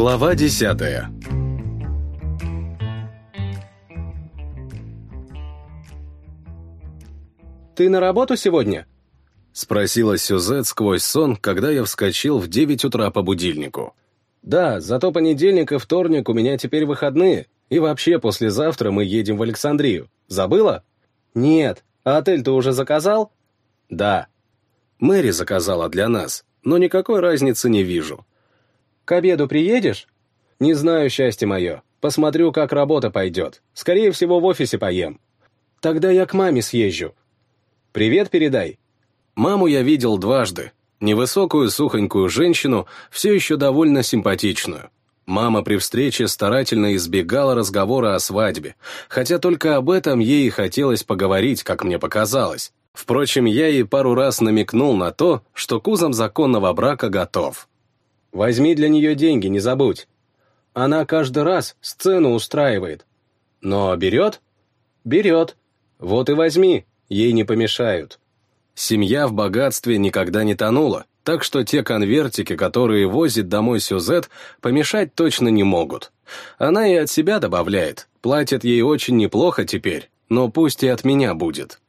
Глава десятая «Ты на работу сегодня?» — спросила Сюзет сквозь сон, когда я вскочил в девять утра по будильнику. «Да, зато понедельник и вторник у меня теперь выходные, и вообще послезавтра мы едем в Александрию. Забыла?» «Нет. А отель ты уже заказал?» «Да». Мэри заказала для нас, но никакой разницы не вижу. «К обеду приедешь?» «Не знаю, счастье мое. Посмотрю, как работа пойдет. Скорее всего, в офисе поем. Тогда я к маме съезжу. Привет передай». Маму я видел дважды. Невысокую, сухонькую женщину, все еще довольно симпатичную. Мама при встрече старательно избегала разговора о свадьбе, хотя только об этом ей и хотелось поговорить, как мне показалось. Впрочем, я ей пару раз намекнул на то, что кузом законного брака готов. «Возьми для нее деньги, не забудь. Она каждый раз сцену устраивает. Но берет? Берет. Вот и возьми, ей не помешают». Семья в богатстве никогда не тонула, так что те конвертики, которые возит домой Сюзет, помешать точно не могут. Она и от себя добавляет, платит ей очень неплохо теперь, но пусть и от меня будет.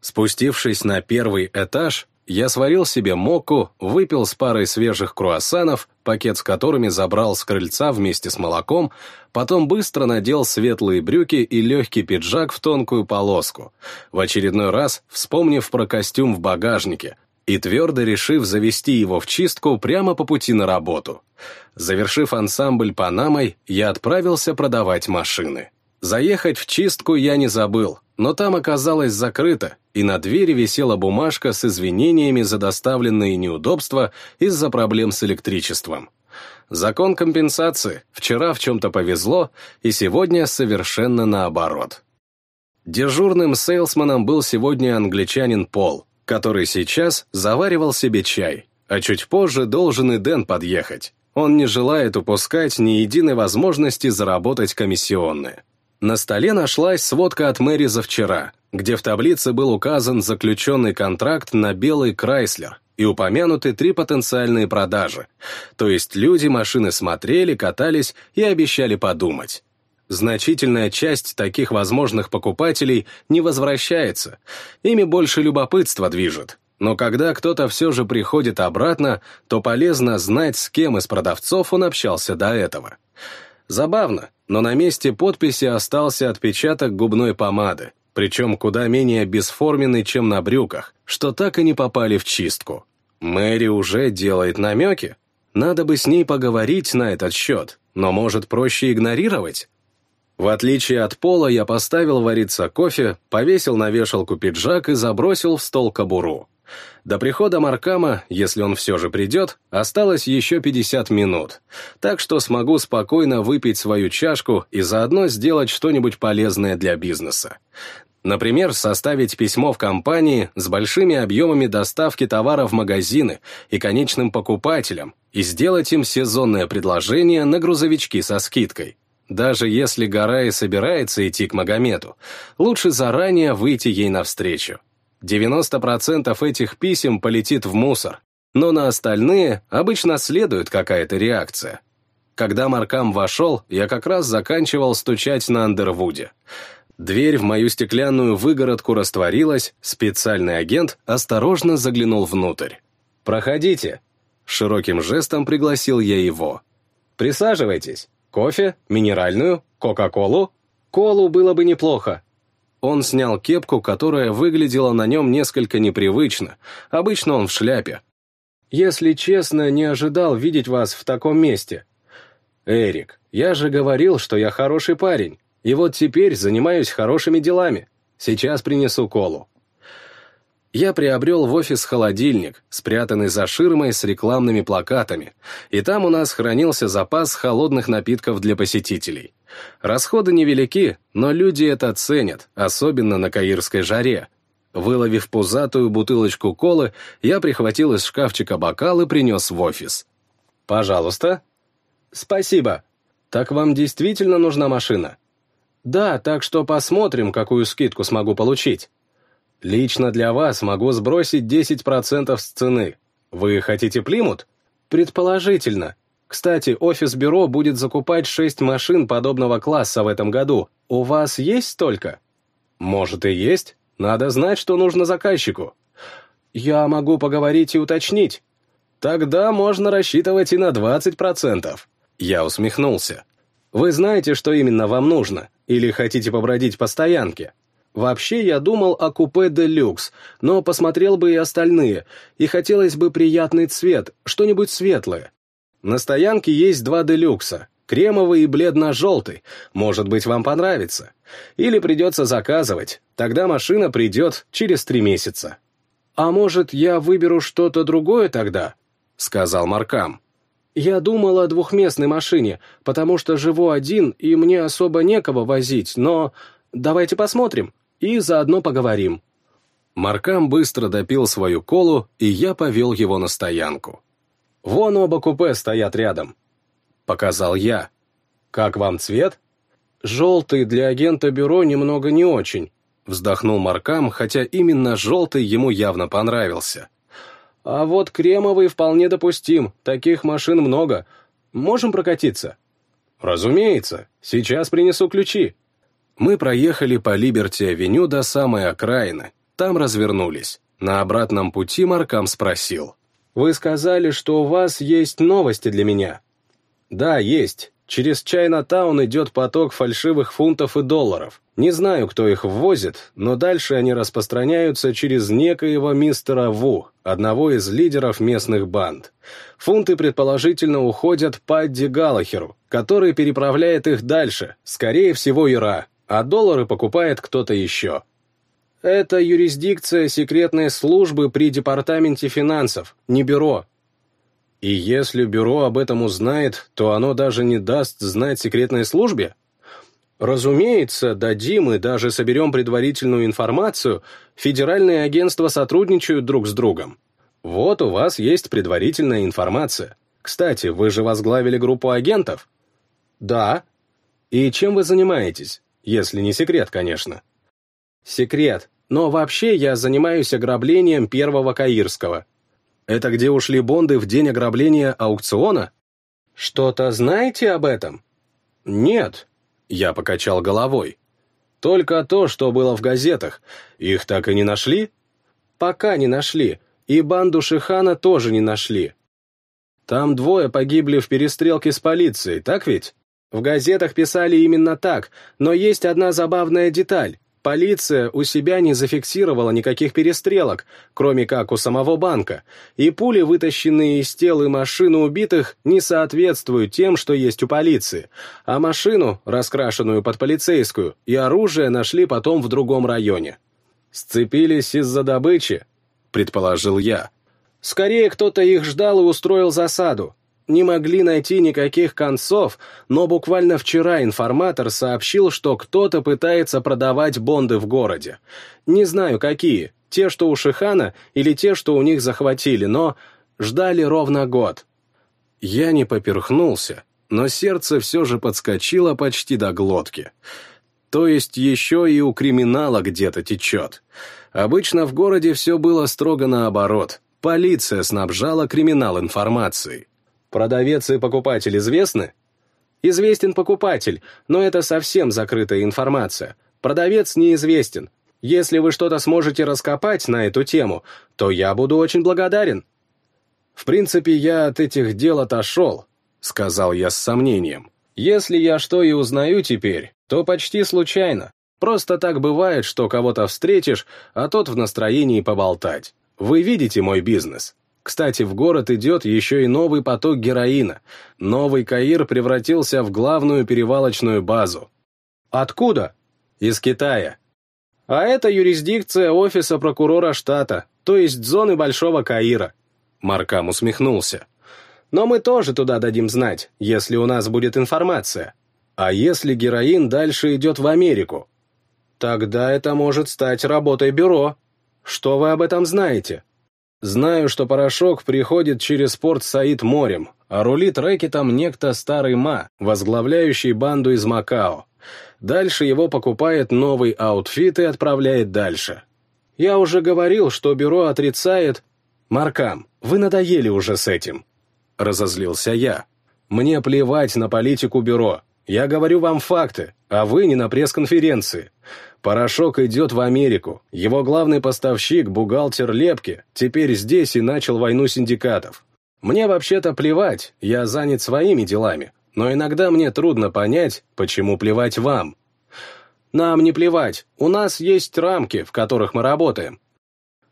Спустившись на первый этаж, я сварил себе мокку, выпил с парой свежих круассанов, пакет с которыми забрал с крыльца вместе с молоком, потом быстро надел светлые брюки и легкий пиджак в тонкую полоску, в очередной раз вспомнив про костюм в багажнике, и твердо решив завести его в чистку прямо по пути на работу. Завершив ансамбль Панамой, я отправился продавать машины. Заехать в чистку я не забыл, но там оказалось закрыто, и на двери висела бумажка с извинениями за доставленные неудобства из-за проблем с электричеством. Закон компенсации. Вчера в чем-то повезло, и сегодня совершенно наоборот. Дежурным сейлсманом был сегодня англичанин Пол, который сейчас заваривал себе чай, а чуть позже должен и Дэн подъехать. Он не желает упускать ни единой возможности заработать комиссионные. На столе нашлась сводка от Мэри за вчера, где в таблице был указан заключенный контракт на белый Крайслер и упомянуты три потенциальные продажи. То есть люди машины смотрели, катались и обещали подумать. Значительная часть таких возможных покупателей не возвращается, ими больше любопытства движет. Но когда кто-то все же приходит обратно, то полезно знать, с кем из продавцов он общался до этого. Забавно, но на месте подписи остался отпечаток губной помады, причем куда менее бесформенный, чем на брюках, что так и не попали в чистку. Мэри уже делает намеки. Надо бы с ней поговорить на этот счет, но может проще игнорировать? В отличие от пола, я поставил вариться кофе, повесил на вешалку пиджак и забросил в стол кобуру. До прихода Маркама, если он все же придет, осталось еще 50 минут, так что смогу спокойно выпить свою чашку и заодно сделать что-нибудь полезное для бизнеса. Например, составить письмо в компании с большими объемами доставки товара в магазины и конечным покупателям и сделать им сезонное предложение на грузовички со скидкой. Даже если гора и собирается идти к Магомету, лучше заранее выйти ей навстречу. 90% этих писем полетит в мусор, но на остальные обычно следует какая-то реакция. Когда Маркам вошел, я как раз заканчивал стучать на Андервуде. Дверь в мою стеклянную выгородку растворилась, специальный агент осторожно заглянул внутрь. «Проходите!» Широким жестом пригласил я его. «Присаживайтесь. Кофе? Минеральную? Кока-колу? Колу было бы неплохо. Он снял кепку, которая выглядела на нем несколько непривычно. Обычно он в шляпе. «Если честно, не ожидал видеть вас в таком месте». «Эрик, я же говорил, что я хороший парень, и вот теперь занимаюсь хорошими делами. Сейчас принесу колу». Я приобрел в офис холодильник, спрятанный за ширмой с рекламными плакатами, и там у нас хранился запас холодных напитков для посетителей. Расходы невелики, но люди это ценят, особенно на каирской жаре. Выловив пузатую бутылочку колы, я прихватил из шкафчика бокал и принес в офис. «Пожалуйста». «Спасибо. Так вам действительно нужна машина?» «Да, так что посмотрим, какую скидку смогу получить». «Лично для вас могу сбросить 10% с цены. Вы хотите Плимут?» «Предположительно. Кстати, офис бюро будет закупать шесть машин подобного класса в этом году. У вас есть столько? Может и есть. Надо знать, что нужно заказчику. Я могу поговорить и уточнить. Тогда можно рассчитывать и на 20%. Я усмехнулся. Вы знаете, что именно вам нужно? Или хотите побродить по стоянке? Вообще, я думал о купе де люкс, но посмотрел бы и остальные, и хотелось бы приятный цвет, что-нибудь светлое. На стоянке есть два делюкса, кремовый и бледно-желтый, может быть, вам понравится. Или придется заказывать, тогда машина придет через три месяца. «А может, я выберу что-то другое тогда?» — сказал Маркам. «Я думал о двухместной машине, потому что живу один, и мне особо некого возить, но давайте посмотрим и заодно поговорим». Маркам быстро допил свою колу, и я повел его на стоянку. «Вон оба купе стоят рядом», — показал я. «Как вам цвет?» «Желтый для агента бюро немного не очень», — вздохнул Маркам, хотя именно желтый ему явно понравился. «А вот кремовый вполне допустим, таких машин много. Можем прокатиться?» «Разумеется, сейчас принесу ключи». Мы проехали по Либерти-авеню до самой окраины, там развернулись. На обратном пути Маркам спросил. Вы сказали, что у вас есть новости для меня. Да, есть. Через Чайна-таун идет поток фальшивых фунтов и долларов. Не знаю, кто их ввозит, но дальше они распространяются через некоего мистера Ву, одного из лидеров местных банд. Фунты предположительно уходят Падди Галлахеру, который переправляет их дальше, скорее всего, Ира, а доллары покупает кто-то еще. Это юрисдикция секретной службы при Департаменте финансов, не бюро. И если бюро об этом узнает, то оно даже не даст знать секретной службе? Разумеется, дадим и даже соберем предварительную информацию, федеральные агентства сотрудничают друг с другом. Вот у вас есть предварительная информация. Кстати, вы же возглавили группу агентов? Да. И чем вы занимаетесь? Если не секрет, конечно. Секрет. Но вообще я занимаюсь ограблением первого Каирского. Это где ушли бонды в день ограбления аукциона? Что-то знаете об этом? Нет. Я покачал головой. Только то, что было в газетах. Их так и не нашли? Пока не нашли. И банду Шихана тоже не нашли. Там двое погибли в перестрелке с полицией, так ведь? В газетах писали именно так, но есть одна забавная деталь. Полиция у себя не зафиксировала никаких перестрелок, кроме как у самого банка, и пули, вытащенные из тел и машины убитых, не соответствуют тем, что есть у полиции, а машину, раскрашенную под полицейскую, и оружие нашли потом в другом районе. «Сцепились из-за добычи», — предположил я. «Скорее кто-то их ждал и устроил засаду не могли найти никаких концов, но буквально вчера информатор сообщил, что кто-то пытается продавать бонды в городе. Не знаю, какие, те, что у Шихана, или те, что у них захватили, но ждали ровно год. Я не поперхнулся, но сердце все же подскочило почти до глотки. То есть еще и у криминала где-то течет. Обычно в городе все было строго наоборот. Полиция снабжала криминал информацией. Продавец и покупатель известны? Известен покупатель, но это совсем закрытая информация. Продавец неизвестен. Если вы что-то сможете раскопать на эту тему, то я буду очень благодарен. В принципе, я от этих дел отошел, сказал я с сомнением. Если я что и узнаю теперь, то почти случайно. Просто так бывает, что кого-то встретишь, а тот в настроении поболтать. Вы видите мой бизнес. Кстати, в город идет еще и новый поток героина. Новый Каир превратился в главную перевалочную базу. Откуда? Из Китая. А это юрисдикция офиса прокурора штата, то есть зоны Большого Каира. Маркам усмехнулся. Но мы тоже туда дадим знать, если у нас будет информация. А если героин дальше идет в Америку? Тогда это может стать работой бюро. Что вы об этом знаете? Знаю, что порошок приходит через порт Саид морем, а рулит рэкетом некто Старый Ма, возглавляющий банду из Макао. Дальше его покупает новый аутфит и отправляет дальше. Я уже говорил, что бюро отрицает... Маркам, вы надоели уже с этим. Разозлился я. Мне плевать на политику бюро. Я говорю вам факты, а вы не на пресс-конференции. Порошок идет в Америку. Его главный поставщик, бухгалтер Лепки, теперь здесь и начал войну синдикатов. Мне вообще-то плевать, я занят своими делами, но иногда мне трудно понять, почему плевать вам. Нам не плевать, у нас есть рамки, в которых мы работаем.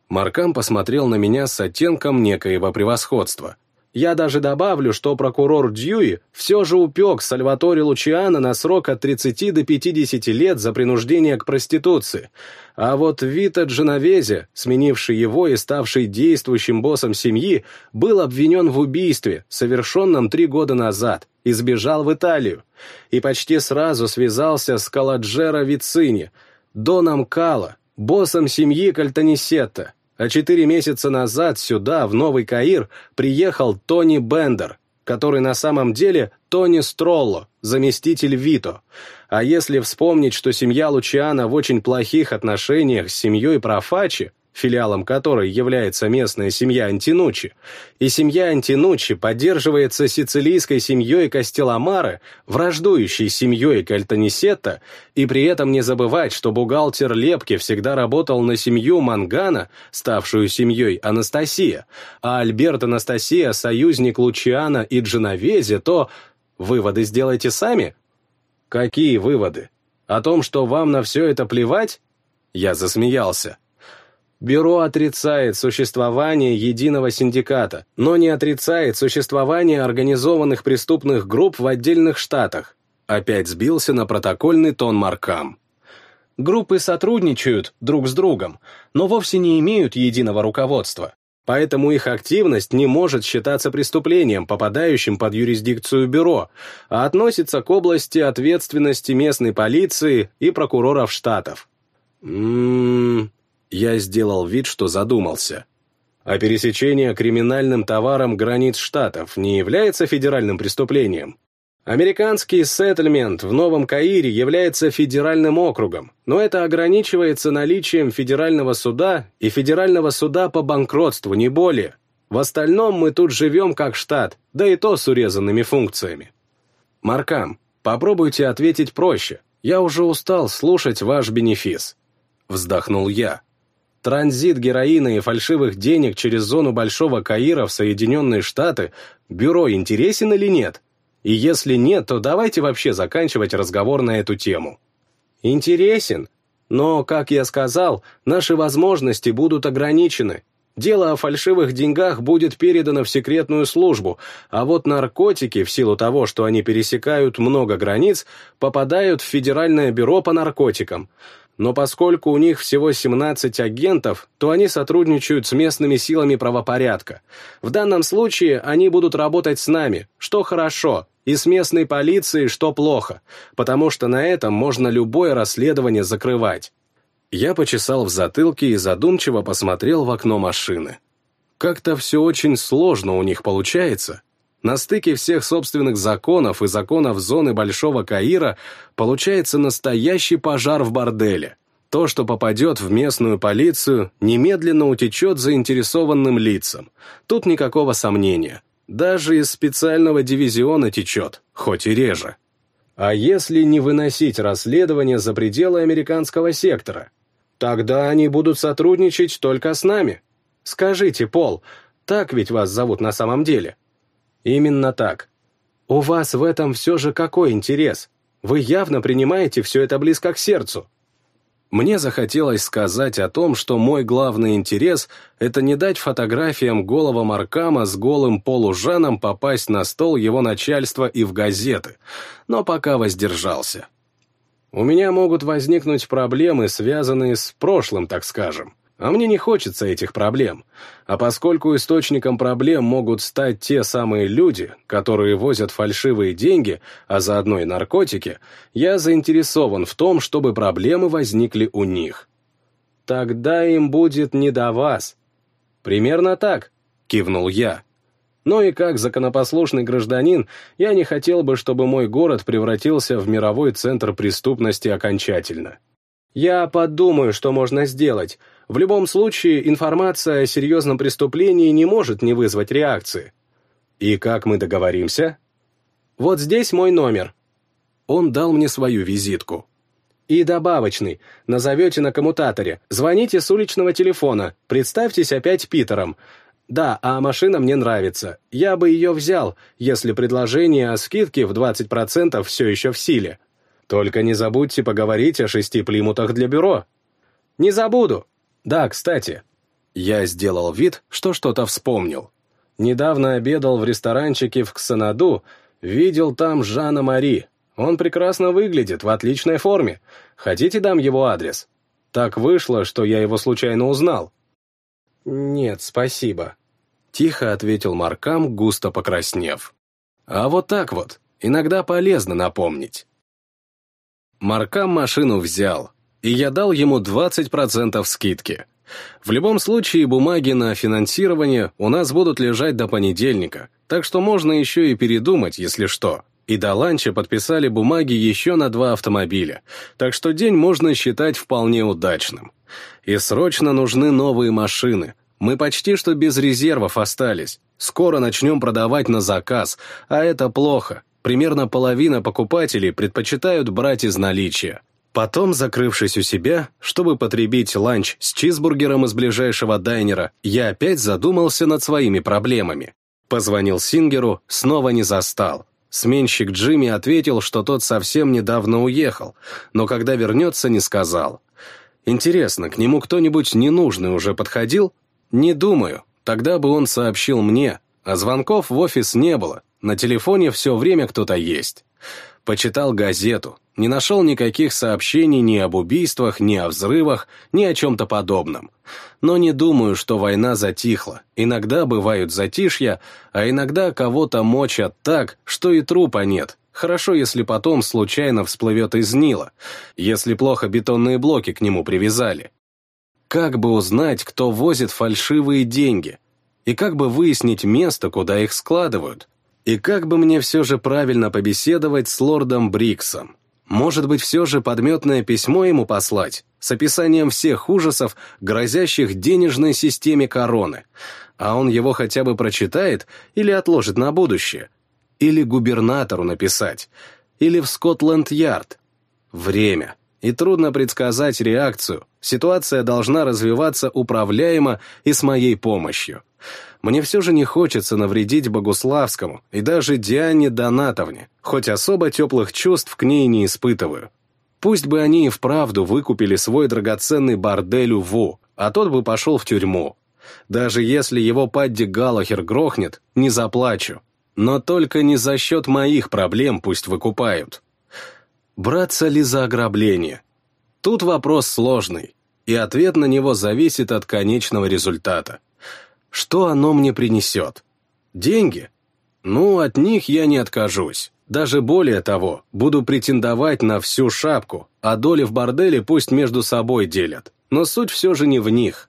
Маркам посмотрел на меня с оттенком некоего превосходства. Я даже добавлю, что прокурор Дьюи все же упек Сальваторе Лучиано на срок от 30 до 50 лет за принуждение к проституции. А вот Вита Дженовезе, сменивший его и ставший действующим боссом семьи, был обвинен в убийстве, совершенном три года назад, и сбежал в Италию. И почти сразу связался с Каладжеро Вицини, Доном Кала, боссом семьи Кальтанисетта, а четыре месяца назад сюда, в Новый Каир, приехал Тони Бендер, который на самом деле Тони Стролло, заместитель Вито. А если вспомнить, что семья Лучиана в очень плохих отношениях с семьей Профачи, филиалом которой является местная семья Антинучи, и семья Антинучи поддерживается сицилийской семьей Кастеламары, враждующей семьей Кальтанисетта, и при этом не забывать, что бухгалтер Лепки всегда работал на семью Мангана, ставшую семьей Анастасия, а Альберт Анастасия — союзник Лучиана и Дженовезе, то выводы сделайте сами. Какие выводы? О том, что вам на все это плевать? Я засмеялся. Бюро отрицает существование единого синдиката, но не отрицает существование организованных преступных групп в отдельных штатах. Опять сбился на протокольный тон Маркам. Группы сотрудничают друг с другом, но вовсе не имеют единого руководства. Поэтому их активность не может считаться преступлением, попадающим под юрисдикцию бюро, а относится к области ответственности местной полиции и прокуроров штатов. Ммм, я сделал вид, что задумался. А пересечение криминальным товаром границ штатов не является федеральным преступлением? Американский сеттельмент в Новом Каире является федеральным округом, но это ограничивается наличием федерального суда и федерального суда по банкротству, не более. В остальном мы тут живем как штат, да и то с урезанными функциями. Маркам, попробуйте ответить проще. Я уже устал слушать ваш бенефис. Вздохнул я. Транзит героина и фальшивых денег через зону Большого Каира в Соединенные Штаты бюро интересен или нет? И если нет, то давайте вообще заканчивать разговор на эту тему. Интересен, но, как я сказал, наши возможности будут ограничены. Дело о фальшивых деньгах будет передано в секретную службу, а вот наркотики, в силу того, что они пересекают много границ, попадают в Федеральное бюро по наркотикам но поскольку у них всего 17 агентов, то они сотрудничают с местными силами правопорядка. В данном случае они будут работать с нами, что хорошо, и с местной полицией, что плохо, потому что на этом можно любое расследование закрывать. Я почесал в затылке и задумчиво посмотрел в окно машины. Как-то все очень сложно у них получается. На стыке всех собственных законов и законов зоны Большого Каира получается настоящий пожар в борделе. То, что попадет в местную полицию, немедленно утечет заинтересованным лицам. Тут никакого сомнения. Даже из специального дивизиона течет, хоть и реже. А если не выносить расследование за пределы американского сектора? Тогда они будут сотрудничать только с нами. Скажите, Пол, так ведь вас зовут на самом деле? Именно так. У вас в этом все же какой интерес? Вы явно принимаете все это близко к сердцу. Мне захотелось сказать о том, что мой главный интерес — это не дать фотографиям голого Маркама с голым полужаном попасть на стол его начальства и в газеты, но пока воздержался. У меня могут возникнуть проблемы, связанные с прошлым, так скажем. А мне не хочется этих проблем. А поскольку источником проблем могут стать те самые люди, которые возят фальшивые деньги, а заодно и наркотики, я заинтересован в том, чтобы проблемы возникли у них. Тогда им будет не до вас. Примерно так, кивнул я. Но и как законопослушный гражданин, я не хотел бы, чтобы мой город превратился в мировой центр преступности окончательно. Я подумаю, что можно сделать, в любом случае, информация о серьезном преступлении не может не вызвать реакции. И как мы договоримся? Вот здесь мой номер». Он дал мне свою визитку. «И добавочный. Назовете на коммутаторе. Звоните с уличного телефона. Представьтесь опять Питером. Да, а машина мне нравится. Я бы ее взял, если предложение о скидке в 20% все еще в силе. Только не забудьте поговорить о шести плимутах для бюро». «Не забуду». «Да, кстати». Я сделал вид, что что-то вспомнил. Недавно обедал в ресторанчике в Ксанаду, видел там Жана Мари. Он прекрасно выглядит, в отличной форме. Хотите, дам его адрес? Так вышло, что я его случайно узнал. «Нет, спасибо», — тихо ответил Маркам, густо покраснев. «А вот так вот, иногда полезно напомнить». Маркам машину взял, и я дал ему 20% скидки. В любом случае, бумаги на финансирование у нас будут лежать до понедельника, так что можно еще и передумать, если что. И до ланча подписали бумаги еще на два автомобиля, так что день можно считать вполне удачным. И срочно нужны новые машины. Мы почти что без резервов остались. Скоро начнем продавать на заказ, а это плохо. Примерно половина покупателей предпочитают брать из наличия. Потом, закрывшись у себя, чтобы потребить ланч с чизбургером из ближайшего дайнера, я опять задумался над своими проблемами. Позвонил Сингеру, снова не застал. Сменщик Джимми ответил, что тот совсем недавно уехал, но когда вернется, не сказал. Интересно, к нему кто-нибудь ненужный уже подходил? Не думаю, тогда бы он сообщил мне, а звонков в офис не было, на телефоне все время кто-то есть. Почитал газету, не нашел никаких сообщений ни об убийствах, ни о взрывах, ни о чем-то подобном. Но не думаю, что война затихла. Иногда бывают затишья, а иногда кого-то мочат так, что и трупа нет. Хорошо, если потом случайно всплывет из Нила, если плохо бетонные блоки к нему привязали. Как бы узнать, кто возит фальшивые деньги? И как бы выяснить место, куда их складывают? И как бы мне все же правильно побеседовать с лордом Бриксом? Может быть, все же подметное письмо ему послать с описанием всех ужасов, грозящих денежной системе короны, а он его хотя бы прочитает или отложит на будущее? Или губернатору написать? Или в Скотланд-Ярд? Время. И трудно предсказать реакцию. Ситуация должна развиваться управляемо и с моей помощью. Мне все же не хочется навредить Богуславскому и даже Диане Донатовне, хоть особо теплых чувств к ней не испытываю. Пусть бы они и вправду выкупили свой драгоценный бордель Ву, а тот бы пошел в тюрьму. Даже если его Падди Галлахер грохнет, не заплачу. Но только не за счет моих проблем пусть выкупают. Браться ли за ограбление? Тут вопрос сложный, и ответ на него зависит от конечного результата. Что оно мне принесет? Деньги? Ну, от них я не откажусь. Даже более того, буду претендовать на всю шапку, а доли в борделе пусть между собой делят. Но суть все же не в них.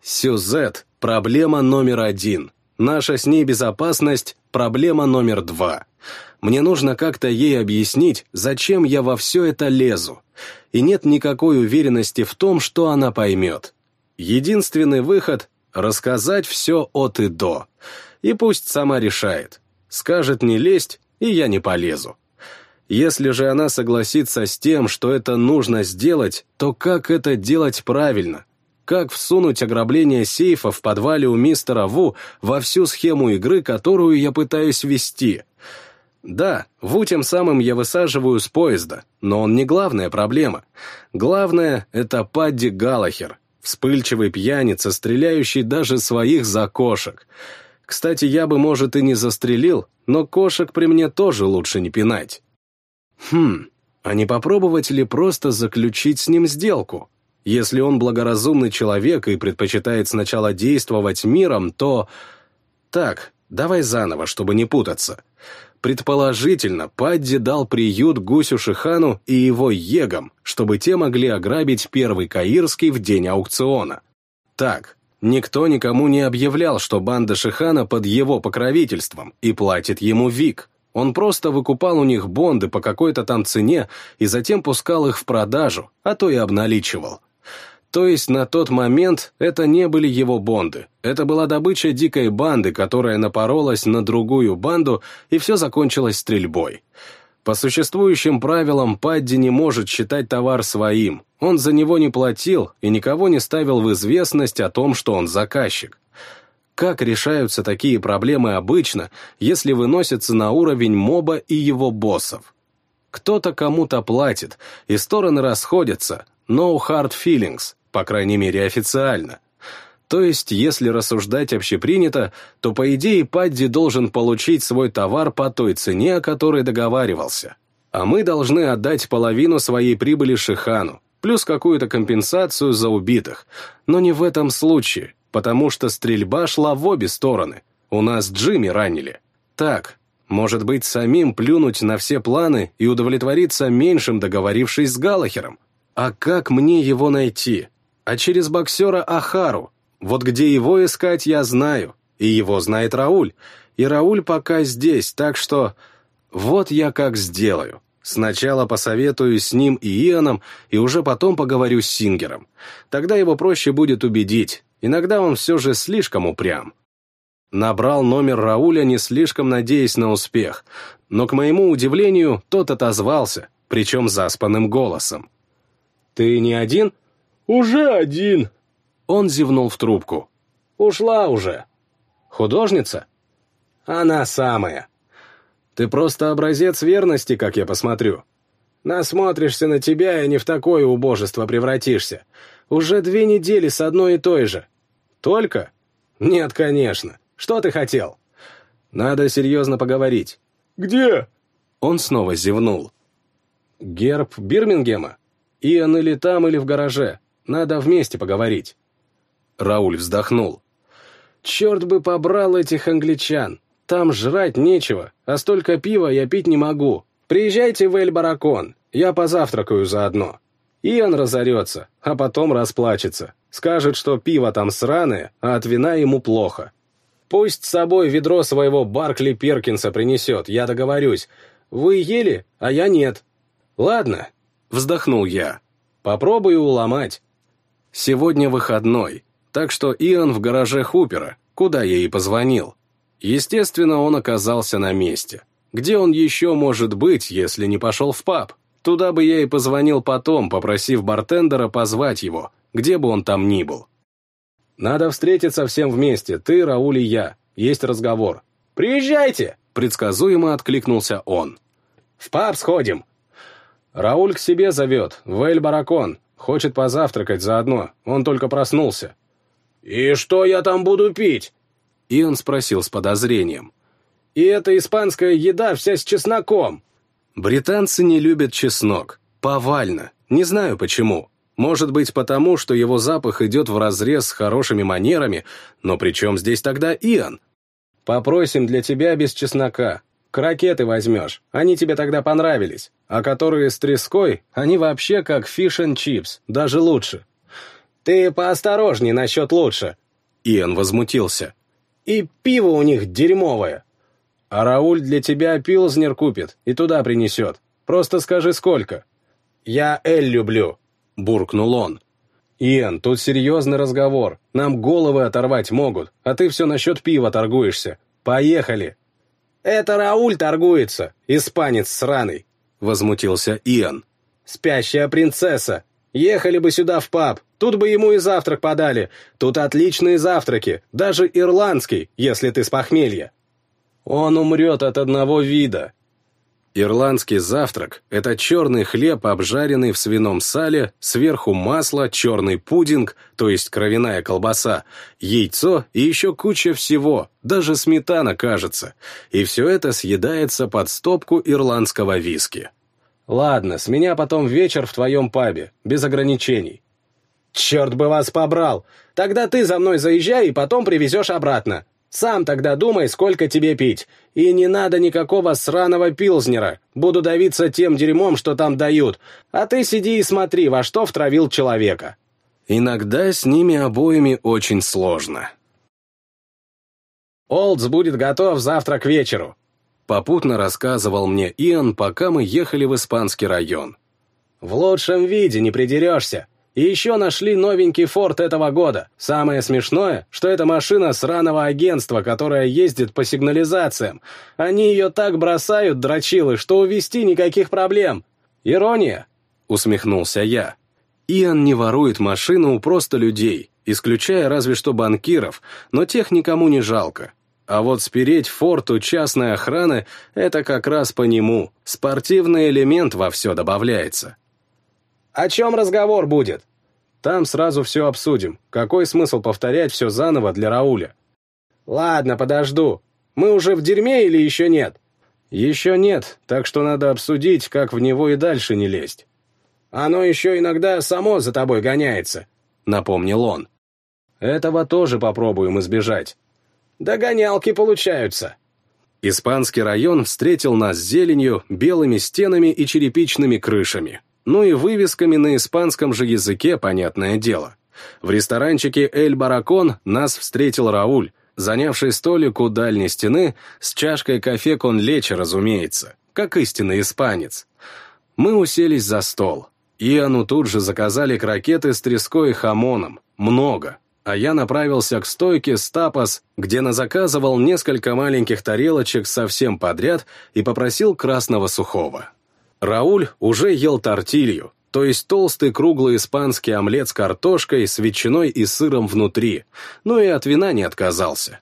Сюзет – проблема номер один. Наша с ней безопасность – проблема номер два. Мне нужно как-то ей объяснить, зачем я во все это лезу. И нет никакой уверенности в том, что она поймет. Единственный выход Рассказать все от и до. И пусть сама решает. Скажет не лезть, и я не полезу. Если же она согласится с тем, что это нужно сделать, то как это делать правильно? Как всунуть ограбление сейфа в подвале у мистера Ву во всю схему игры, которую я пытаюсь вести? Да, Ву тем самым я высаживаю с поезда, но он не главная проблема. Главное — это Падди Галлахер, Вспыльчивый пьяница, стреляющий даже своих за кошек. Кстати, я бы, может, и не застрелил, но кошек при мне тоже лучше не пинать. Хм, а не попробовать ли просто заключить с ним сделку? Если он благоразумный человек и предпочитает сначала действовать миром, то... Так, давай заново, чтобы не путаться. Предположительно, Падди дал приют Гусю Шихану и его егам, чтобы те могли ограбить первый Каирский в день аукциона. Так, никто никому не объявлял, что банда Шихана под его покровительством и платит ему Вик. Он просто выкупал у них бонды по какой-то там цене и затем пускал их в продажу, а то и обналичивал. То есть на тот момент это не были его бонды. Это была добыча дикой банды, которая напоролась на другую банду, и все закончилось стрельбой. По существующим правилам Падди не может считать товар своим. Он за него не платил и никого не ставил в известность о том, что он заказчик. Как решаются такие проблемы обычно, если выносятся на уровень моба и его боссов? Кто-то кому-то платит, и стороны расходятся. No hard feelings, по крайней мере официально. То есть, если рассуждать общепринято, то по идее Падди должен получить свой товар по той цене, о которой договаривался. А мы должны отдать половину своей прибыли Шихану, плюс какую-то компенсацию за убитых. Но не в этом случае, потому что стрельба шла в обе стороны. У нас Джимми ранили. Так, может быть, самим плюнуть на все планы и удовлетвориться меньшим, договорившись с Галахером? А как мне его найти? А через боксера Ахару. Вот где его искать, я знаю. И его знает Рауль. И Рауль пока здесь, так что... Вот я как сделаю. Сначала посоветую с ним и Ионом, и уже потом поговорю с Сингером. Тогда его проще будет убедить. Иногда он все же слишком упрям. Набрал номер Рауля, не слишком надеясь на успех, но, к моему удивлению, тот отозвался, причем заспанным голосом. «Ты не один?» «Уже один!» Он зевнул в трубку. «Ушла уже. Художница?» «Она самая. Ты просто образец верности, как я посмотрю. Насмотришься на тебя и не в такое убожество превратишься. Уже две недели с одной и той же. Только? Нет, конечно. Что ты хотел? Надо серьезно поговорить. Где? Он снова зевнул. Герб Бирмингема? Иоанн или там, или в гараже. Надо вместе поговорить. Рауль вздохнул. Черт бы побрал этих англичан. Там жрать нечего, а столько пива я пить не могу. Приезжайте в Эль-Баракон, я позавтракаю заодно. Иоанн разорется, а потом расплачется. Скажет, что пиво там сраное, а от вина ему плохо. Пусть с собой ведро своего Баркли Перкинса принесет, я договорюсь. Вы ели, а я нет. Ладно, вздохнул я. Попробую уломать. Сегодня выходной, так что Иоанн в гараже Хупера, куда я и позвонил. Естественно, он оказался на месте. Где он еще может быть, если не пошел в паб? Туда бы я и позвонил потом, попросив бартендера позвать его, где бы он там ни был. Надо встретиться всем вместе, ты, Рауль и я. Есть разговор. Приезжайте!» Предсказуемо откликнулся он. «В паб сходим!» Рауль к себе зовет, в Эль-Баракон. Хочет позавтракать заодно, он только проснулся. «И что я там буду пить?» И он спросил с подозрением. «И эта испанская еда вся с чесноком!» Британцы не любят чеснок. Повально. Не знаю почему. Может быть, потому, что его запах идет вразрез с хорошими манерами, но при чем здесь тогда Иоанн? «Попросим для тебя без чеснока. Крокеты возьмешь, они тебе тогда понравились. А которые с треской, они вообще как фиш and чипс, даже лучше». «Ты поосторожней насчет лучше». Иоанн возмутился. «И пиво у них дерьмовое. А Рауль для тебя пилзнер купит и туда принесет. Просто скажи, сколько». «Я Эль люблю», — буркнул он. «Иэн, тут серьезный разговор. Нам головы оторвать могут, а ты все насчет пива торгуешься. Поехали!» «Это Рауль торгуется, испанец сраный!» — возмутился Иэн. «Спящая принцесса! Ехали бы сюда в паб, тут бы ему и завтрак подали. Тут отличные завтраки, даже ирландский, если ты с похмелья. Он умрет от одного вида, Ирландский завтрак – это черный хлеб, обжаренный в свином сале, сверху масло, черный пудинг, то есть кровяная колбаса, яйцо и еще куча всего, даже сметана, кажется. И все это съедается под стопку ирландского виски. «Ладно, с меня потом вечер в твоем пабе, без ограничений». «Черт бы вас побрал! Тогда ты за мной заезжай и потом привезешь обратно. Сам тогда думай, сколько тебе пить. И не надо никакого сраного пилзнера. Буду давиться тем дерьмом, что там дают. А ты сиди и смотри, во что втравил человека. Иногда с ними обоими очень сложно. Олдс будет готов завтра к вечеру. Попутно рассказывал мне Иоанн, пока мы ехали в испанский район. В лучшем виде не придерешься. И еще нашли новенький форт этого года. Самое смешное, что это машина сраного агентства, которая ездит по сигнализациям. Они ее так бросают, дрочилы, что увести никаких проблем. Ирония?» — усмехнулся я. Иоанн не ворует машину у просто людей, исключая разве что банкиров, но тех никому не жалко. А вот спереть форт частной охраны — это как раз по нему. Спортивный элемент во все добавляется. «О чем разговор будет?» «Там сразу все обсудим. Какой смысл повторять все заново для Рауля?» «Ладно, подожду. Мы уже в дерьме или еще нет?» «Еще нет, так что надо обсудить, как в него и дальше не лезть». «Оно еще иногда само за тобой гоняется», — напомнил он. «Этого тоже попробуем избежать». «Догонялки получаются», Испанский район встретил нас зеленью, белыми стенами и черепичными крышами ну и вывесками на испанском же языке, понятное дело. В ресторанчике «Эль Баракон» нас встретил Рауль, занявший столик у дальней стены с чашкой кофе кон лечи, разумеется, как истинный испанец. Мы уселись за стол. Иоанну тут же заказали крокеты с треской и хамоном. Много. А я направился к стойке с тапос, где назаказывал несколько маленьких тарелочек совсем подряд и попросил красного сухого. Рауль уже ел тортилью, то есть толстый круглый испанский омлет с картошкой, с ветчиной и сыром внутри, но и от вина не отказался.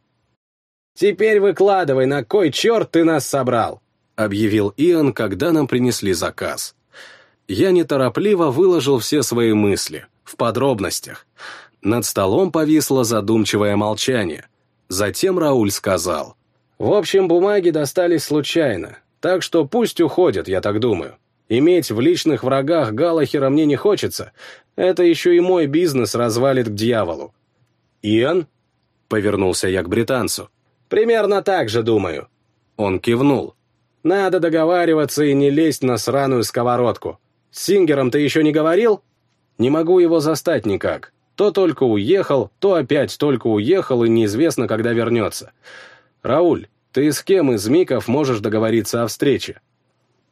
«Теперь выкладывай, на кой черт ты нас собрал?» объявил Иоанн, когда нам принесли заказ. Я неторопливо выложил все свои мысли, в подробностях. Над столом повисло задумчивое молчание. Затем Рауль сказал. «В общем, бумаги достались случайно. Так что пусть уходят, я так думаю. Иметь в личных врагах Галахера мне не хочется. Это еще и мой бизнес развалит к дьяволу. «Иэн?» — повернулся я к британцу. «Примерно так же думаю». Он кивнул. «Надо договариваться и не лезть на сраную сковородку. С Сингером ты еще не говорил?» «Не могу его застать никак. То только уехал, то опять только уехал и неизвестно, когда вернется. Рауль, ты с кем из Миков можешь договориться о встрече?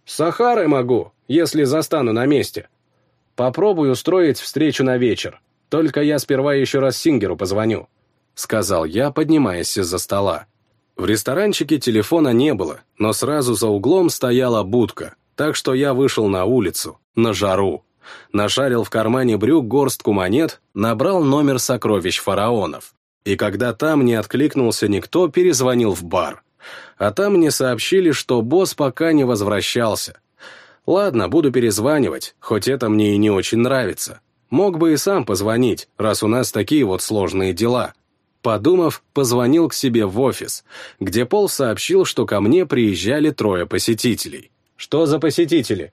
С Сахарой могу, если застану на месте. Попробую устроить встречу на вечер. Только я сперва еще раз Сингеру позвоню», — сказал я, поднимаясь из-за стола. В ресторанчике телефона не было, но сразу за углом стояла будка, так что я вышел на улицу, на жару. Нашарил в кармане брюк горстку монет, набрал номер сокровищ фараонов. И когда там не откликнулся никто, перезвонил в бар а там мне сообщили, что босс пока не возвращался. Ладно, буду перезванивать, хоть это мне и не очень нравится. Мог бы и сам позвонить, раз у нас такие вот сложные дела. Подумав, позвонил к себе в офис, где Пол сообщил, что ко мне приезжали трое посетителей. «Что за посетители?»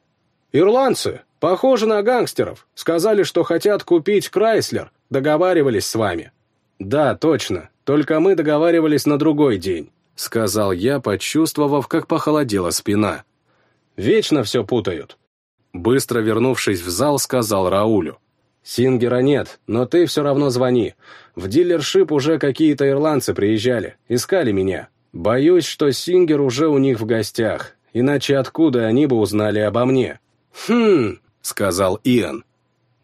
«Ирландцы. Похожи на гангстеров. Сказали, что хотят купить Крайслер. Договаривались с вами». «Да, точно. Только мы договаривались на другой день. — сказал я, почувствовав, как похолодела спина. «Вечно все путают». Быстро вернувшись в зал, сказал Раулю. «Сингера нет, но ты все равно звони. В дилершип уже какие-то ирландцы приезжали, искали меня. Боюсь, что Сингер уже у них в гостях, иначе откуда они бы узнали обо мне?» «Хм», — сказал Иэн.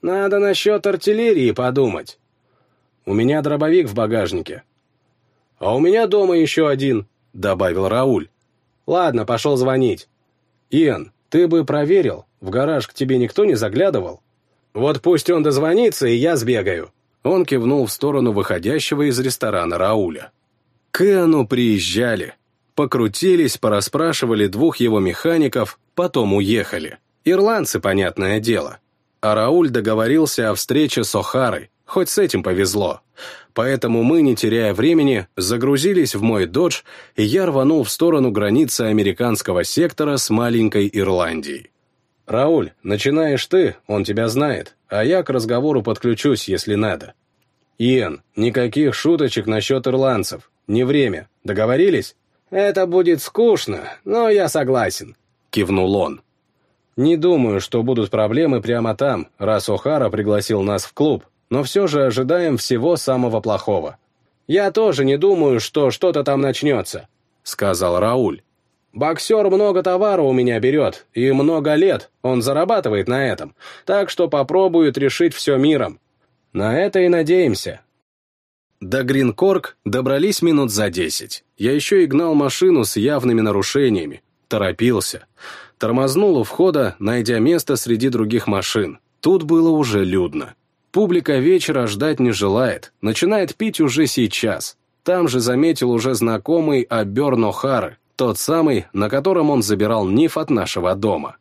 «Надо насчет артиллерии подумать. У меня дробовик в багажнике, «А у меня дома еще один», — добавил Рауль. «Ладно, пошел звонить». «Иэн, ты бы проверил, в гараж к тебе никто не заглядывал?» «Вот пусть он дозвонится, и я сбегаю». Он кивнул в сторону выходящего из ресторана Рауля. К Иоанну приезжали. Покрутились, порасспрашивали двух его механиков, потом уехали. Ирландцы, понятное дело. А Рауль договорился о встрече с Охарой, хоть с этим повезло. Поэтому мы, не теряя времени, загрузились в мой додж, и я рванул в сторону границы американского сектора с маленькой Ирландией. «Рауль, начинаешь ты, он тебя знает, а я к разговору подключусь, если надо». «Иэн, никаких шуточек насчет ирландцев. Не время. Договорились?» «Это будет скучно, но я согласен», — кивнул он. «Не думаю, что будут проблемы прямо там, раз О'Хара пригласил нас в клуб но все же ожидаем всего самого плохого. «Я тоже не думаю, что что-то там начнется», — сказал Рауль. Боксер много товара у меня берет, и много лет он зарабатывает на этом, так что попробует решить все миром. На это и надеемся. До Гринкорг добрались минут за десять. Я еще и гнал машину с явными нарушениями. Торопился. Тормознул у входа, найдя место среди других машин. Тут было уже людно. Публика вечера ждать не желает, начинает пить уже сейчас. Там же заметил уже знакомый Аберн О'Хары, тот самый, на котором он забирал ниф от нашего дома.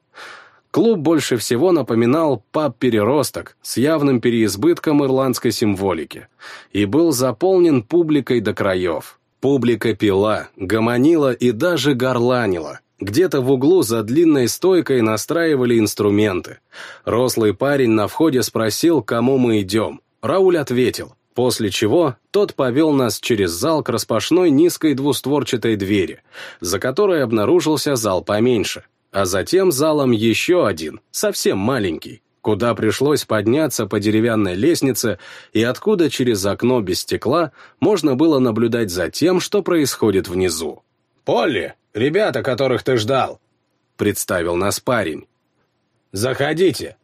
Клуб больше всего напоминал паб-переросток с явным переизбытком ирландской символики и был заполнен публикой до краев. Публика пила, гомонила и даже горланила. Где-то в углу за длинной стойкой настраивали инструменты. Рослый парень на входе спросил, кому мы идем. Рауль ответил, после чего тот повел нас через зал к распашной низкой двустворчатой двери, за которой обнаружился зал поменьше а затем залом еще один, совсем маленький, куда пришлось подняться по деревянной лестнице и откуда через окно без стекла можно было наблюдать за тем, что происходит внизу. «Полли, ребята, которых ты ждал!» — представил нас парень. «Заходите!»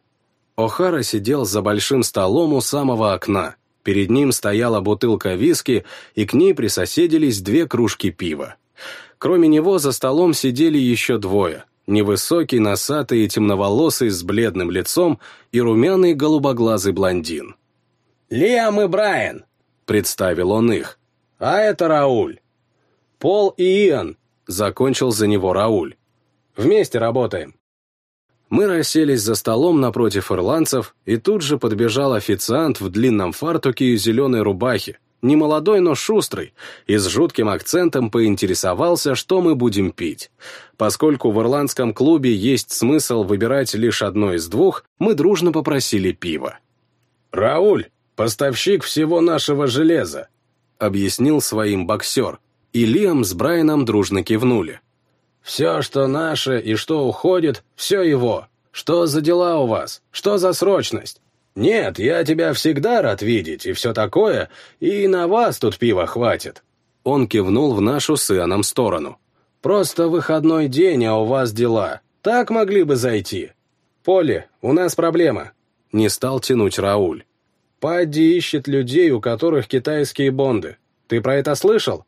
О'Хара сидел за большим столом у самого окна. Перед ним стояла бутылка виски, и к ней присоседились две кружки пива. Кроме него за столом сидели еще двое, невысокий, носатый и темноволосый с бледным лицом и румяный голубоглазый блондин. «Лиам и Брайан», — представил он их. «А это Рауль». «Пол и Иоанн», — закончил за него Рауль. «Вместе работаем». Мы расселись за столом напротив ирландцев, и тут же подбежал официант в длинном фартуке и зеленой рубахе, немолодой, но шустрый, и с жутким акцентом поинтересовался, что мы будем пить. Поскольку в ирландском клубе есть смысл выбирать лишь одно из двух, мы дружно попросили пива. «Рауль, поставщик всего нашего железа», — объяснил своим боксер, и Лиам с Брайаном дружно кивнули. «Все, что наше и что уходит, все его. Что за дела у вас? Что за срочность? «Нет, я тебя всегда рад видеть, и все такое, и на вас тут пива хватит». Он кивнул в нашу с сторону. «Просто выходной день, а у вас дела. Так могли бы зайти». «Поле, у нас проблема», — не стал тянуть Рауль. «Падди ищет людей, у которых китайские бонды. Ты про это слышал?»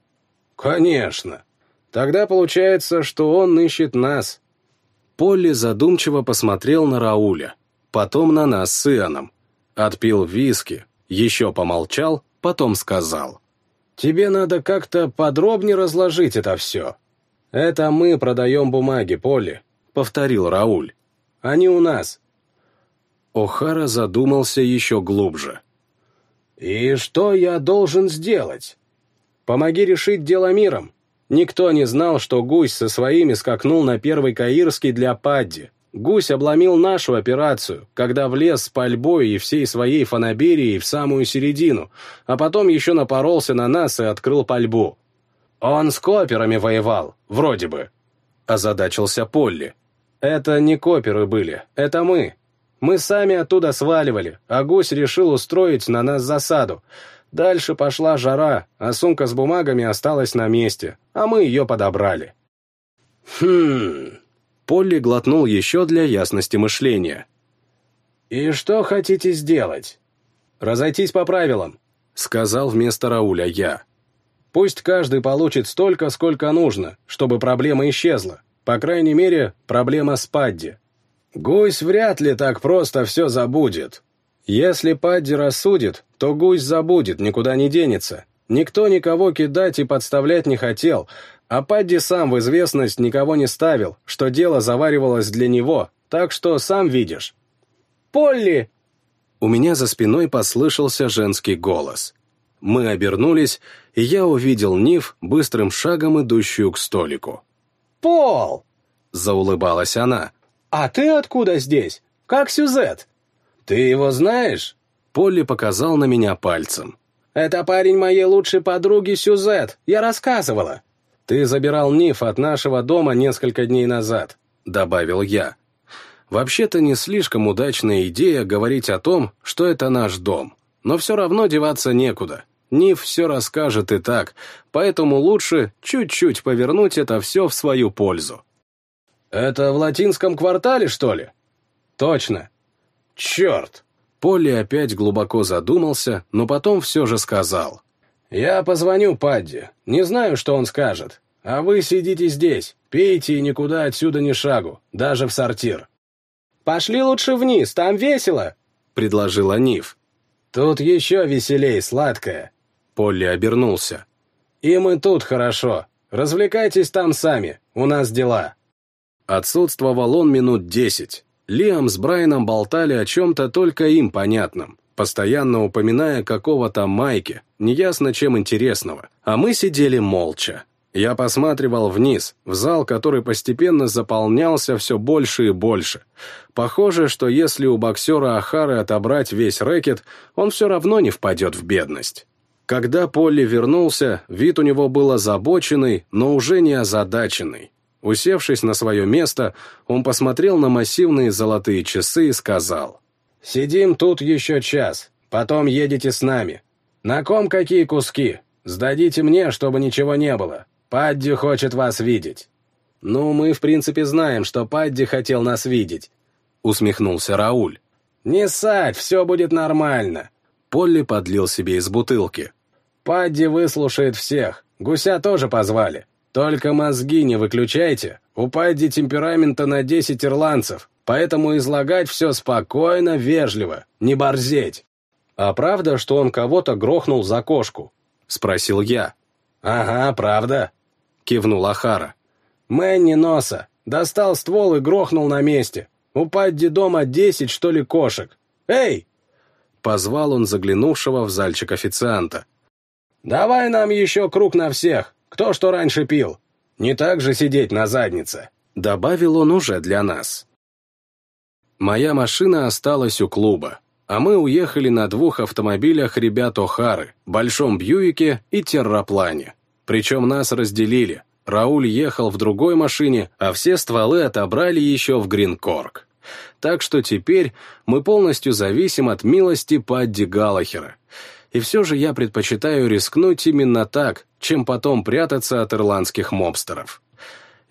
«Конечно. Тогда получается, что он ищет нас». Полли задумчиво посмотрел на Рауля, потом на нас с Иоанном. Отпил виски, еще помолчал, потом сказал. «Тебе надо как-то подробнее разложить это все. Это мы продаем бумаги, Поле», — повторил Рауль. «Они у нас». О'Хара задумался еще глубже. «И что я должен сделать?» «Помоги решить дело миром. Никто не знал, что гусь со своими скакнул на первый Каирский для Падди. Гусь обломил нашу операцию, когда влез с пальбой и всей своей фанаберией в самую середину, а потом еще напоролся на нас и открыл пальбу. Он с коперами воевал, вроде бы. Озадачился Полли. Это не коперы были, это мы. Мы сами оттуда сваливали, а гусь решил устроить на нас засаду. Дальше пошла жара, а сумка с бумагами осталась на месте, а мы ее подобрали. Хм, Полли глотнул еще для ясности мышления. «И что хотите сделать?» «Разойтись по правилам», — сказал вместо Рауля я. «Пусть каждый получит столько, сколько нужно, чтобы проблема исчезла. По крайней мере, проблема с Падди. Гусь вряд ли так просто все забудет. Если Падди рассудит, то гусь забудет, никуда не денется. Никто никого кидать и подставлять не хотел, а Падди сам в известность никого не ставил, что дело заваривалось для него, так что сам видишь. «Полли!» У меня за спиной послышался женский голос. Мы обернулись, и я увидел Нив, быстрым шагом идущую к столику. «Пол!» — заулыбалась она. «А ты откуда здесь? Как Сюзет?» «Ты его знаешь?» Полли показал на меня пальцем. «Это парень моей лучшей подруги Сюзет, я рассказывала». «Ты забирал Ниф от нашего дома несколько дней назад», — добавил я. Вообще-то не слишком удачная идея говорить о том, что это наш дом, но все равно деваться некуда. Ниф все расскажет и так, поэтому лучше чуть-чуть повернуть это все в свою пользу. «Это в латинском квартале, что ли?» «Точно». «Черт!» Полли опять глубоко задумался, но потом все же сказал. «Я позвоню Падди. Не знаю, что он скажет. А вы сидите здесь, пейте и никуда отсюда ни шагу, даже в сортир». «Пошли лучше вниз, там весело», — предложила Ниф. «Тут еще веселей, сладкое». Полли обернулся. «Им и тут хорошо. Развлекайтесь там сами, у нас дела». Отсутствовал он минут десять. Лиам с Брайаном болтали о чем-то только им понятном, постоянно упоминая какого-то Майки, неясно чем интересного, а мы сидели молча. Я посматривал вниз, в зал, который постепенно заполнялся все больше и больше. Похоже, что если у боксера Ахары отобрать весь рэкет, он все равно не впадет в бедность. Когда Полли вернулся, вид у него был озабоченный, но уже не озадаченный. Усевшись на свое место, он посмотрел на массивные золотые часы и сказал. «Сидим тут еще час, потом едете с нами. На ком какие куски? Сдадите мне, чтобы ничего не было. Падди хочет вас видеть». «Ну, мы, в принципе, знаем, что Падди хотел нас видеть», — усмехнулся Рауль. «Не ссать, все будет нормально». Полли подлил себе из бутылки. «Падди выслушает всех. Гуся тоже позвали. Только мозги не выключайте. У Падди темперамента на десять ирландцев, поэтому излагать все спокойно, вежливо, не борзеть». «А правда, что он кого-то грохнул за кошку?» — спросил я. «Ага, правда», — кивнул Ахара. «Мэнни носа. Достал ствол и грохнул на месте. У Падди дома десять, что ли, кошек. Эй!» Позвал он заглянувшего в зальчик официанта. «Давай нам еще круг на всех. Кто что раньше пил? Не так же сидеть на заднице», — добавил он уже для нас. Моя машина осталась у клуба, а мы уехали на двух автомобилях ребят О'Хары, Большом Бьюике и Терраплане. Причем нас разделили. Рауль ехал в другой машине, а все стволы отобрали еще в Гринкорк. Так что теперь мы полностью зависим от милости Падди Галлахера и все же я предпочитаю рискнуть именно так, чем потом прятаться от ирландских мобстеров.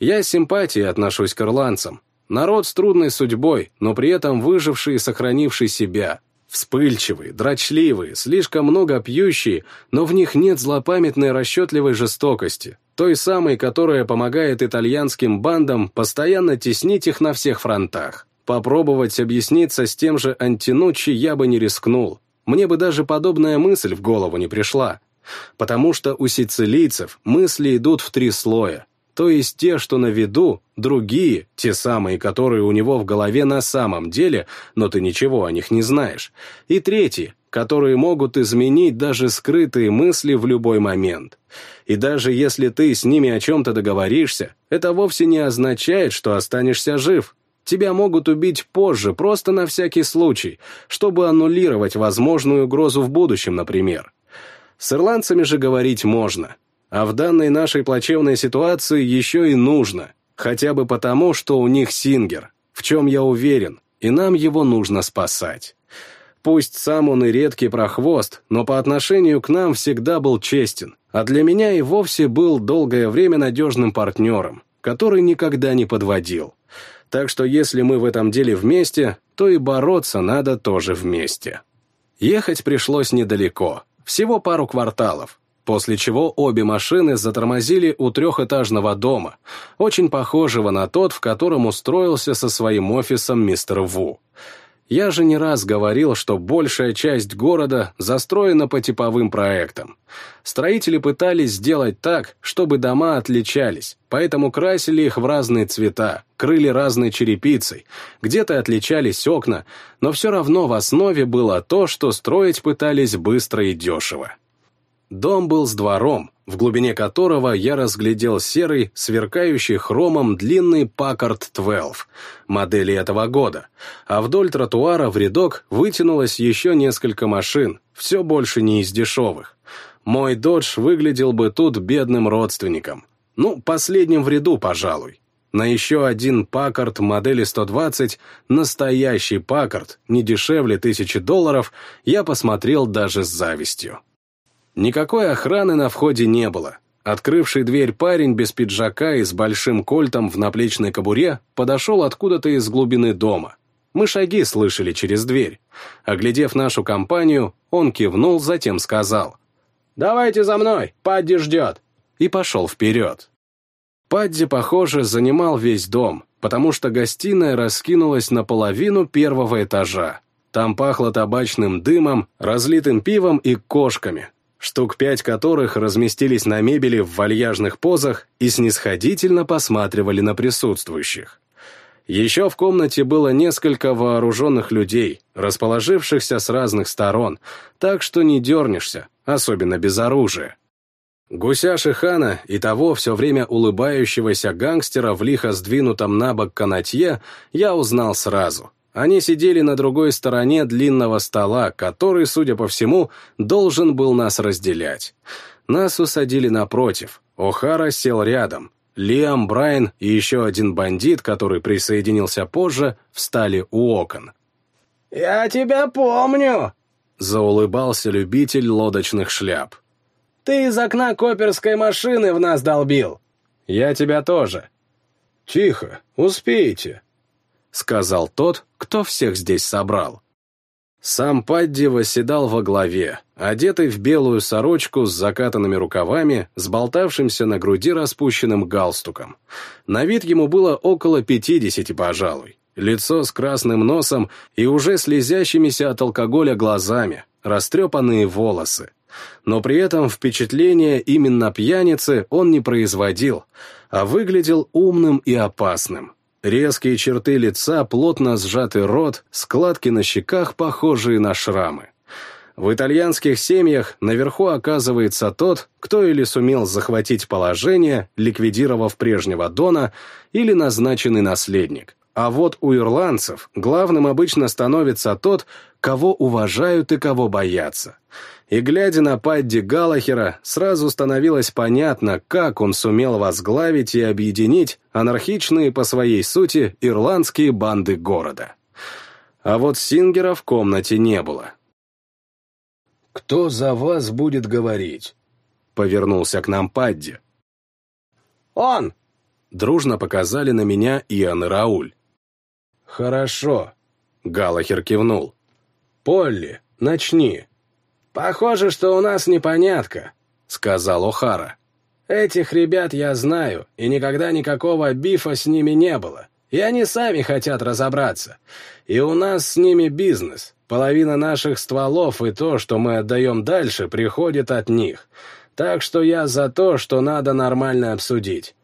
Я с симпатией отношусь к ирландцам. Народ с трудной судьбой, но при этом выживший и сохранивший себя. Вспыльчивые, дрочливые, слишком много пьющие, но в них нет злопамятной расчетливой жестокости, той самой, которая помогает итальянским бандам постоянно теснить их на всех фронтах. Попробовать объясниться с тем же Антинуччи я бы не рискнул, мне бы даже подобная мысль в голову не пришла, потому что у сицилийцев мысли идут в три слоя, то есть те, что на виду, другие, те самые, которые у него в голове на самом деле, но ты ничего о них не знаешь, и третьи, которые могут изменить даже скрытые мысли в любой момент. И даже если ты с ними о чем-то договоришься, это вовсе не означает, что останешься жив, Тебя могут убить позже, просто на всякий случай, чтобы аннулировать возможную угрозу в будущем, например. С ирландцами же говорить можно. А в данной нашей плачевной ситуации еще и нужно. Хотя бы потому, что у них Сингер, в чем я уверен, и нам его нужно спасать. Пусть сам он и редкий прохвост, но по отношению к нам всегда был честен, а для меня и вовсе был долгое время надежным партнером, который никогда не подводил так что если мы в этом деле вместе, то и бороться надо тоже вместе. Ехать пришлось недалеко, всего пару кварталов, после чего обе машины затормозили у трехэтажного дома, очень похожего на тот, в котором устроился со своим офисом мистер Ву. Я же не раз говорил, что большая часть города застроена по типовым проектам. Строители пытались сделать так, чтобы дома отличались, поэтому красили их в разные цвета, крыли разной черепицей, где-то отличались окна, но все равно в основе было то, что строить пытались быстро и дешево. Дом был с двором, в глубине которого я разглядел серый, сверкающий хромом длинный Packard 12, модели этого года, а вдоль тротуара в рядок вытянулось еще несколько машин, все больше не из дешевых. Мой Додж выглядел бы тут бедным родственником. Ну, последним в ряду, пожалуй. На еще один Паккард модели 120, настоящий Паккард, не дешевле тысячи долларов, я посмотрел даже с завистью. Никакой охраны на входе не было. Открывший дверь парень без пиджака и с большим кольтом в наплечной кобуре подошел откуда-то из глубины дома. Мы шаги слышали через дверь. Оглядев нашу компанию, он кивнул, затем сказал. «Давайте за мной, Падди ждет!» И пошел вперед. Падди, похоже, занимал весь дом, потому что гостиная раскинулась наполовину первого этажа. Там пахло табачным дымом, разлитым пивом и кошками, штук пять которых разместились на мебели в вальяжных позах и снисходительно посматривали на присутствующих. Еще в комнате было несколько вооруженных людей, расположившихся с разных сторон, так что не дернешься, особенно без оружия. Гуся Шихана и того все время улыбающегося гангстера в лихо сдвинутом на бок канатье я узнал сразу. Они сидели на другой стороне длинного стола, который, судя по всему, должен был нас разделять. Нас усадили напротив. О'Хара сел рядом, Лиам, Брайан и еще один бандит, который присоединился позже, встали у окон. «Я тебя помню!» — заулыбался любитель лодочных шляп. «Ты из окна коперской машины в нас долбил!» «Я тебя тоже!» «Тихо, успеете!» — сказал тот, кто всех здесь собрал. Сам Падди восседал во главе, одетый в белую сорочку с закатанными рукавами, с болтавшимся на груди распущенным галстуком. На вид ему было около пятидесяти, пожалуй. Лицо с красным носом и уже слезящимися от алкоголя глазами, растрепанные волосы. Но при этом впечатление именно пьяницы он не производил, а выглядел умным и опасным. Резкие черты лица, плотно сжатый рот, складки на щеках, похожие на шрамы. В итальянских семьях наверху оказывается тот, кто или сумел захватить положение, ликвидировав прежнего Дона, или назначенный наследник. А вот у ирландцев главным обычно становится тот, кого уважают и кого боятся и, глядя на Падди Галлахера, сразу становилось понятно, как он сумел возглавить и объединить анархичные по своей сути ирландские банды города. А вот Сингера в комнате не было. «Кто за вас будет говорить?» — повернулся к нам Падди. «Он!» — дружно показали на меня Иоанн и Рауль. «Хорошо», — Галахер кивнул. «Полли, начни». «Похоже, что у нас непонятка», — сказал О'Хара. «Этих ребят я знаю, и никогда никакого бифа с ними не было. И они сами хотят разобраться. И у нас с ними бизнес. Половина наших стволов и то, что мы отдаем дальше, приходит от них. Так что я за то, что надо нормально обсудить.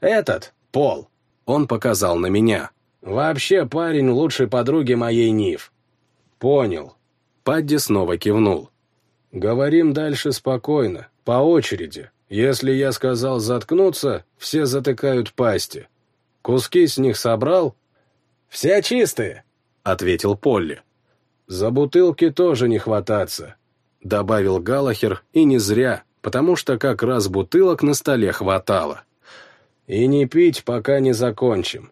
Этот, Пол, он показал на меня. Вообще парень лучшей подруги моей Нив. Понял. Падди снова кивнул. Говорим дальше спокойно, по очереди. Если я сказал заткнуться, все затыкают пасти. Куски с них собрал? «Все чистые», — ответил Полли. «За бутылки тоже не хвататься», — добавил Галахер, и не зря, потому что как раз бутылок на столе хватало. «И не пить, пока не закончим».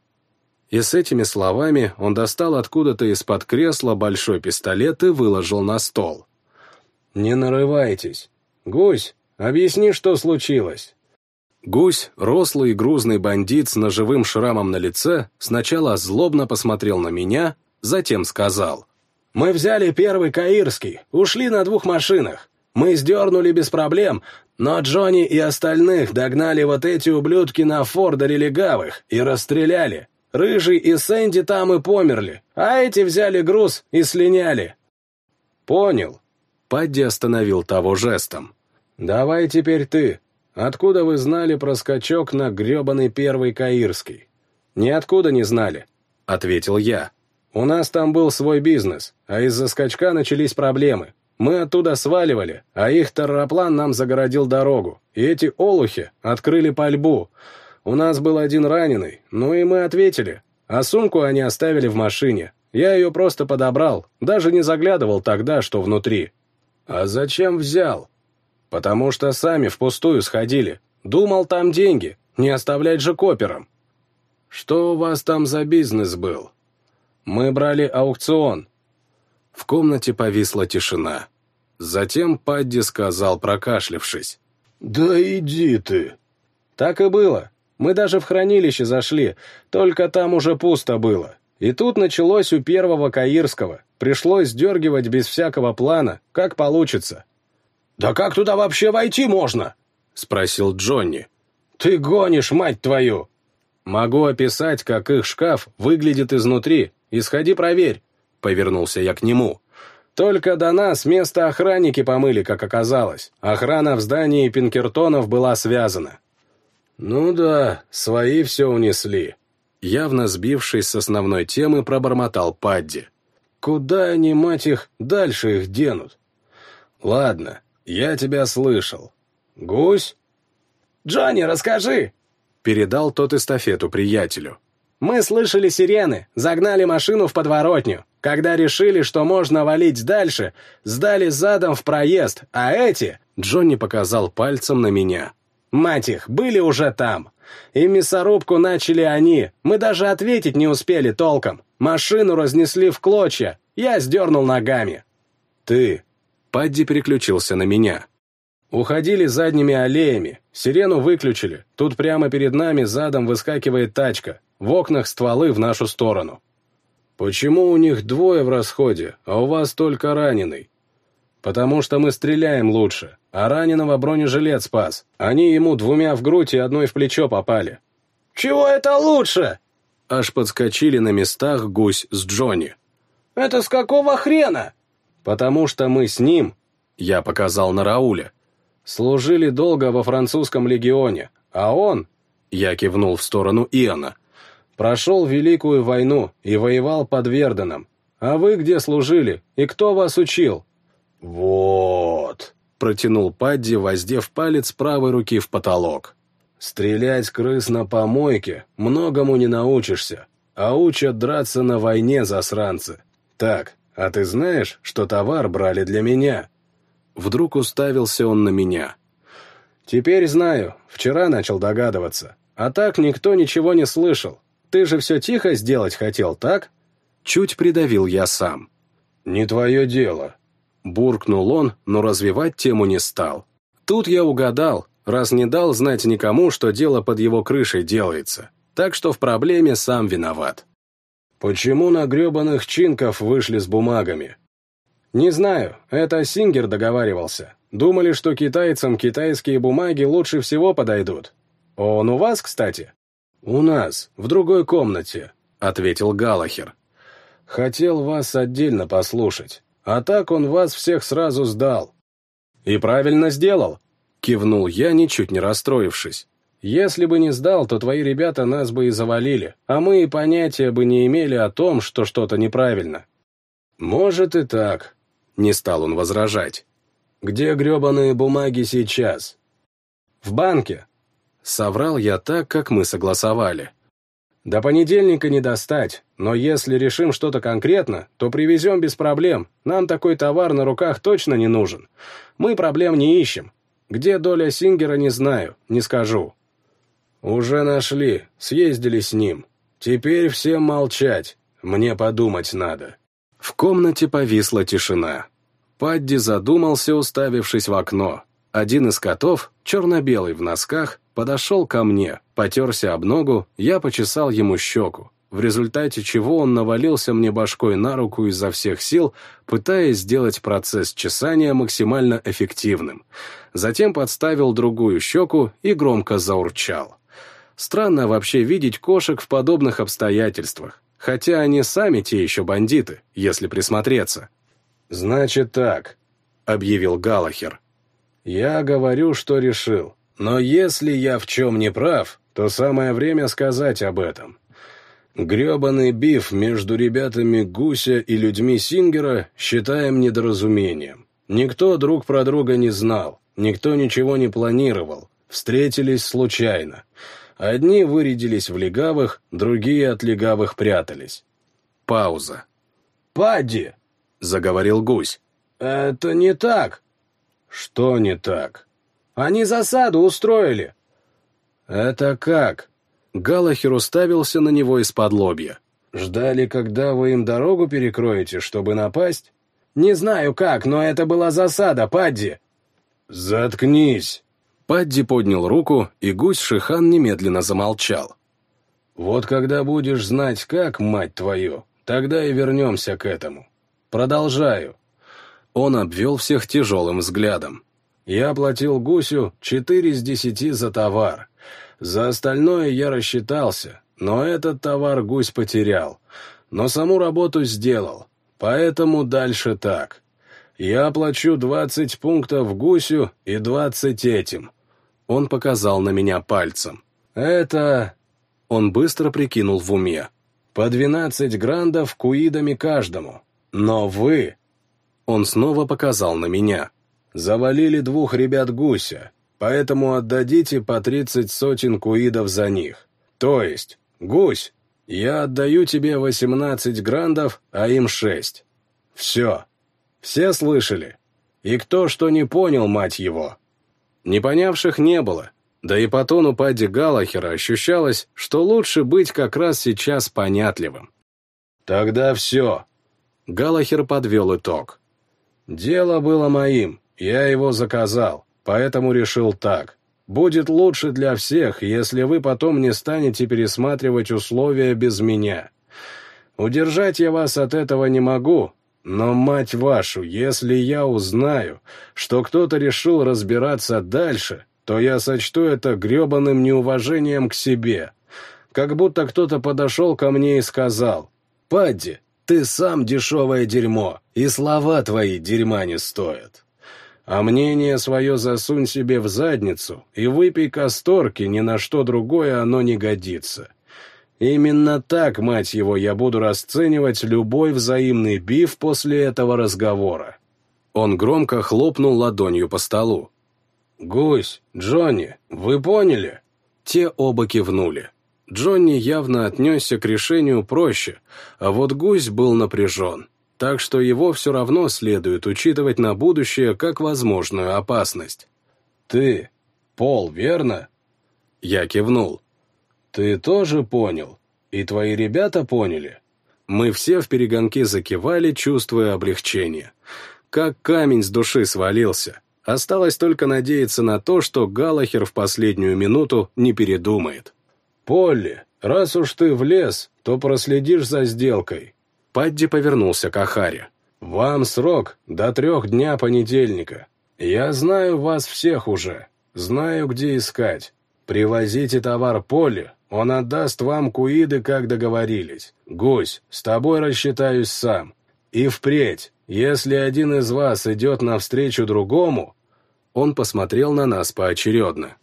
И с этими словами он достал откуда-то из-под кресла большой пистолет и выложил на стол. «Не нарывайтесь. Гусь, объясни, что случилось». Гусь, рослый и грузный бандит с ножевым шрамом на лице, сначала злобно посмотрел на меня, затем сказал. «Мы взяли первый Каирский, ушли на двух машинах. Мы сдернули без проблем, но Джонни и остальных догнали вот эти ублюдки на Фордере легавых и расстреляли. Рыжий и Сэнди там и померли, а эти взяли груз и слиняли». «Понял. Падди остановил того жестом. «Давай теперь ты. Откуда вы знали про скачок на гребаный первый Каирский?» «Ниоткуда не знали», — ответил я. «У нас там был свой бизнес, а из-за скачка начались проблемы. Мы оттуда сваливали, а их терроплан нам загородил дорогу, и эти олухи открыли пальбу. У нас был один раненый, ну и мы ответили, а сумку они оставили в машине. Я ее просто подобрал, даже не заглядывал тогда, что внутри. «А зачем взял?» «Потому что сами впустую сходили. Думал, там деньги, не оставлять же коперам». «Что у вас там за бизнес был?» «Мы брали аукцион». В комнате повисла тишина. Затем Падди сказал, прокашлявшись. «Да иди ты!» Так и было. Мы даже в хранилище зашли, только там уже пусто было. И тут началось у первого Каирского. Пришлось сдергивать без всякого плана, как получится. «Да как туда вообще войти можно?» — спросил Джонни. «Ты гонишь, мать твою!» «Могу описать, как их шкаф выглядит изнутри. Исходи проверь», — повернулся я к нему. «Только до нас место охранники помыли, как оказалось. Охрана в здании Пинкертонов была связана». «Ну да, свои все унесли», — явно сбившись с основной темы, пробормотал Падди. «Куда они, мать их, дальше их денут?» «Ладно, я тебя слышал. Гусь?» «Джонни, расскажи!» Передал тот эстафету приятелю. «Мы слышали сирены, загнали машину в подворотню. Когда решили, что можно валить дальше, сдали задом в проезд, а эти...» Джонни показал пальцем на меня. «Мать их, были уже там. И мясорубку начали они, мы даже ответить не успели толком. Машину разнесли в клочья, я сдернул ногами». «Ты...» Падди переключился на меня. Уходили задними аллеями, сирену выключили. Тут прямо перед нами задом выскакивает тачка. В окнах стволы в нашу сторону. Почему у них двое в расходе, а у вас только раненый? Потому что мы стреляем лучше, а раненого бронежилет спас. Они ему двумя в грудь и одной в плечо попали. Чего это лучше? Аж подскочили на местах гусь с Джонни. Это с какого хрена? Потому что мы с ним, я показал на Рауля, Служили долго во французском легионе, а он, я кивнул в сторону Иона, прошел Великую войну и воевал под Верденом. А вы где служили и кто вас учил? Вот, протянул Падди, воздев палец правой руки в потолок. Стрелять крыс на помойке многому не научишься, а учат драться на войне засранцы. Так, а ты знаешь, что товар брали для меня? Вдруг уставился он на меня. «Теперь знаю. Вчера начал догадываться. А так никто ничего не слышал. Ты же все тихо сделать хотел, так?» Чуть придавил я сам. «Не твое дело», — буркнул он, но развивать тему не стал. Тут я угадал, раз не дал знать никому, что дело под его крышей делается. Так что в проблеме сам виноват. «Почему на гребаных чинков вышли с бумагами?» «Не знаю, это Сингер договаривался. Думали, что китайцам китайские бумаги лучше всего подойдут. Он у вас, кстати?» «У нас, в другой комнате», — ответил Галахер. «Хотел вас отдельно послушать, а так он вас всех сразу сдал». «И правильно сделал», — кивнул я, ничуть не расстроившись. «Если бы не сдал, то твои ребята нас бы и завалили, а мы и понятия бы не имели о том, что что-то неправильно». «Может и так», не стал он возражать. «Где гребаные бумаги сейчас?» «В банке», — соврал я так, как мы согласовали. «До понедельника не достать, но если решим что-то конкретно, то привезем без проблем. Нам такой товар на руках точно не нужен. Мы проблем не ищем. Где доля Сингера, не знаю, не скажу». «Уже нашли, съездили с ним. Теперь всем молчать, мне подумать надо». В комнате повисла тишина. Падди задумался, уставившись в окно. Один из котов, черно-белый в носках, подошел ко мне, потерся об ногу, я почесал ему щеку, в результате чего он навалился мне башкой на руку изо всех сил, пытаясь сделать процесс чесания максимально эффективным. Затем подставил другую щеку и громко заурчал. Странно вообще видеть кошек в подобных обстоятельствах хотя они сами те еще бандиты, если присмотреться. «Значит так», — объявил Галахер. «Я говорю, что решил, но если я в чем не прав, то самое время сказать об этом. Гребаный биф между ребятами Гуся и людьми Сингера считаем недоразумением. Никто друг про друга не знал, никто ничего не планировал, встретились случайно. Одни вырядились в легавых, другие от легавых прятались. Пауза. «Падди!» — заговорил гусь. «Это не так». «Что не так?» «Они засаду устроили». «Это как?» Галахер уставился на него из-под лобья. «Ждали, когда вы им дорогу перекроете, чтобы напасть?» Не знаю как, но это была засада, Падди!» «Заткнись!» Падди поднял руку, и гусь Шихан немедленно замолчал. «Вот когда будешь знать как, мать твою, тогда и вернемся к этому. Продолжаю». Он обвел всех тяжелым взглядом. «Я платил гусю четыре из десяти за товар. За остальное я рассчитался, но этот товар гусь потерял. Но саму работу сделал, поэтому дальше так. Я плачу двадцать пунктов гусю и двадцать этим. Он показал на меня пальцем. «Это...» Он быстро прикинул в уме. «По двенадцать грандов куидами каждому. Но вы...» Он снова показал на меня. «Завалили двух ребят гуся, поэтому отдадите по тридцать сотен куидов за них. То есть, гусь, я отдаю тебе восемнадцать грандов, а им шесть. Все. Все слышали? И кто что не понял, мать его?» Непонявших не было, да и по тону Падди Галлахера ощущалось, что лучше быть как раз сейчас понятливым. «Тогда все», — Галлахер подвел итог. «Дело было моим, я его заказал, поэтому решил так. Будет лучше для всех, если вы потом не станете пересматривать условия без меня. Удержать я вас от этого не могу, но, мать вашу, если я узнаю, что кто-то решил разбираться дальше, то я сочту это гребаным неуважением к себе. Как будто кто-то подошел ко мне и сказал, «Падди, ты сам дешевое дерьмо, и слова твои дерьма не стоят. А мнение свое засунь себе в задницу и выпей касторки, ни на что другое оно не годится». Именно так, мать его, я буду расценивать любой взаимный биф после этого разговора. Он громко хлопнул ладонью по столу. «Гусь, Джонни, вы поняли?» Те оба кивнули. Джонни явно отнесся к решению проще, а вот гусь был напряжен, так что его все равно следует учитывать на будущее как возможную опасность. «Ты, Пол, верно?» Я кивнул. «Ты тоже понял? И твои ребята поняли?» Мы все в перегонки закивали, чувствуя облегчение. Как камень с души свалился. Осталось только надеяться на то, что Галахер в последнюю минуту не передумает. «Полли, раз уж ты влез, то проследишь за сделкой». Падди повернулся к Ахаре. «Вам срок до трех дня понедельника. Я знаю вас всех уже, знаю, где искать. Привозите товар Полли, он отдаст вам куиды, как договорились. Гусь, с тобой рассчитаюсь сам. И впредь, если один из вас идет навстречу другому...» Он посмотрел на нас поочередно.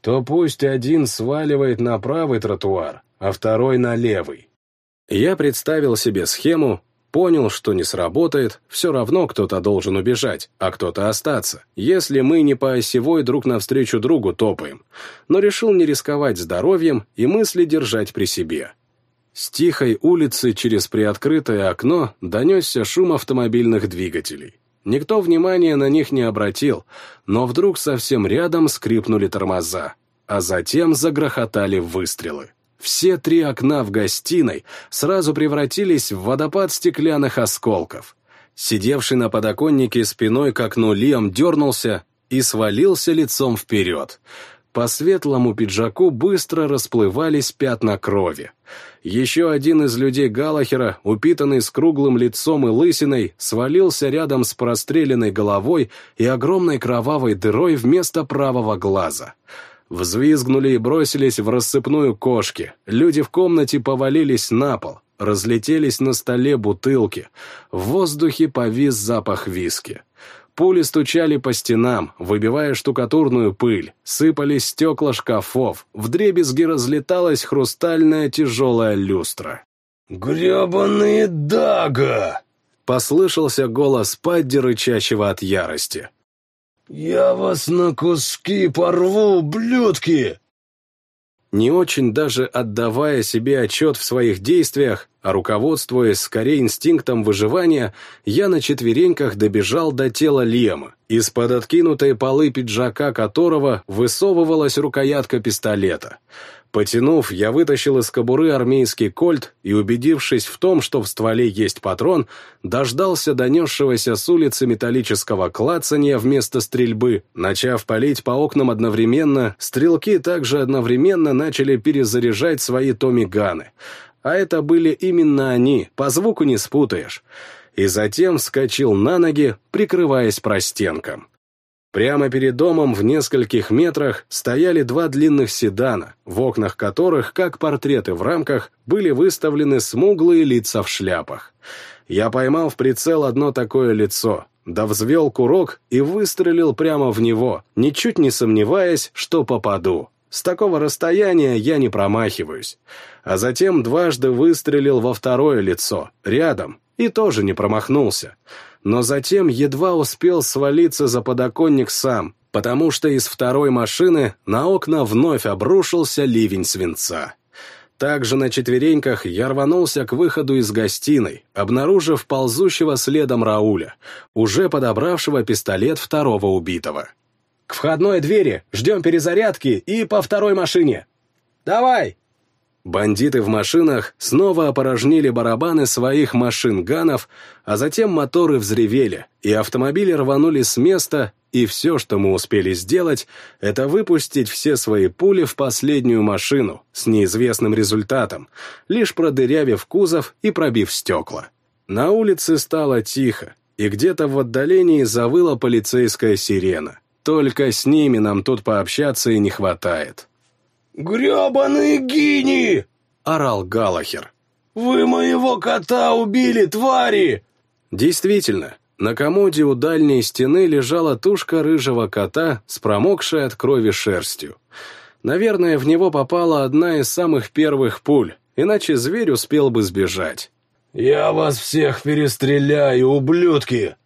«То пусть один сваливает на правый тротуар, а второй на левый». Я представил себе схему, Понял, что не сработает, все равно кто-то должен убежать, а кто-то остаться, если мы не по осевой друг навстречу другу топаем. Но решил не рисковать здоровьем и мысли держать при себе. С тихой улицы через приоткрытое окно донесся шум автомобильных двигателей. Никто внимания на них не обратил, но вдруг совсем рядом скрипнули тормоза, а затем загрохотали выстрелы. Все три окна в гостиной сразу превратились в водопад стеклянных осколков. Сидевший на подоконнике спиной к окну Лиам дернулся и свалился лицом вперед. По светлому пиджаку быстро расплывались пятна крови. Еще один из людей Галахера, упитанный с круглым лицом и лысиной, свалился рядом с простреленной головой и огромной кровавой дырой вместо правого глаза — Взвизгнули и бросились в рассыпную кошки. Люди в комнате повалились на пол. Разлетелись на столе бутылки. В воздухе повис запах виски. Пули стучали по стенам, выбивая штукатурную пыль, сыпались стекла шкафов, вдребезги разлеталась хрустальная тяжелая люстра. «Гребаные дага!» — послышался голос Падди, рычащего от ярости. «Я вас на куски порву, блюдки!» Не очень даже отдавая себе отчет в своих действиях, а руководствуясь скорее инстинктом выживания, я на четвереньках добежал до тела Лема, из-под откинутой полы пиджака которого высовывалась рукоятка пистолета. Потянув, я вытащил из кобуры армейский кольт и, убедившись в том, что в стволе есть патрон, дождался донесшегося с улицы металлического клацанья вместо стрельбы. Начав палить по окнам одновременно, стрелки также одновременно начали перезаряжать свои томиганы. А это были именно они, по звуку не спутаешь. И затем вскочил на ноги, прикрываясь простенком. Прямо перед домом в нескольких метрах стояли два длинных седана, в окнах которых, как портреты в рамках, были выставлены смуглые лица в шляпах. Я поймал в прицел одно такое лицо, да взвел курок и выстрелил прямо в него, ничуть не сомневаясь, что попаду. С такого расстояния я не промахиваюсь. А затем дважды выстрелил во второе лицо, рядом, и тоже не промахнулся но затем едва успел свалиться за подоконник сам, потому что из второй машины на окна вновь обрушился ливень свинца. Также на четвереньках я рванулся к выходу из гостиной, обнаружив ползущего следом Рауля, уже подобравшего пистолет второго убитого. «К входной двери! Ждем перезарядки и по второй машине!» «Давай!» Бандиты в машинах снова опорожнили барабаны своих машин-ганов, а затем моторы взревели, и автомобили рванули с места, и все, что мы успели сделать, это выпустить все свои пули в последнюю машину с неизвестным результатом, лишь продырявив кузов и пробив стекла. На улице стало тихо, и где-то в отдалении завыла полицейская сирена. Только с ними нам тут пообщаться и не хватает. «Гребаные гини!» — орал Галахер. «Вы моего кота убили, твари!» Действительно, на комоде у дальней стены лежала тушка рыжего кота с промокшей от крови шерстью. Наверное, в него попала одна из самых первых пуль, иначе зверь успел бы сбежать. «Я вас всех перестреляю, ублюдки!»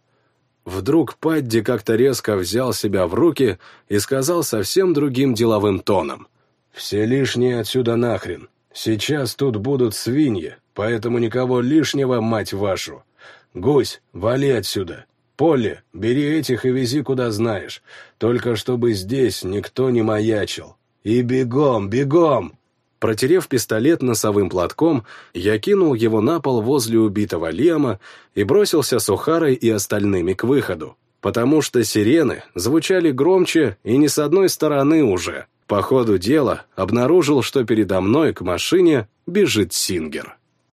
Вдруг Падди как-то резко взял себя в руки и сказал совсем другим деловым тоном. «Все лишние отсюда нахрен. Сейчас тут будут свиньи, поэтому никого лишнего, мать вашу. Гусь, вали отсюда. Поле, бери этих и вези куда знаешь, только чтобы здесь никто не маячил. И бегом, бегом!» Протерев пистолет носовым платком, я кинул его на пол возле убитого Лема и бросился с Ухарой и остальными к выходу, потому что сирены звучали громче и не с одной стороны уже. По ходу дела обнаружил, что передо мной к машине бежит Сингер.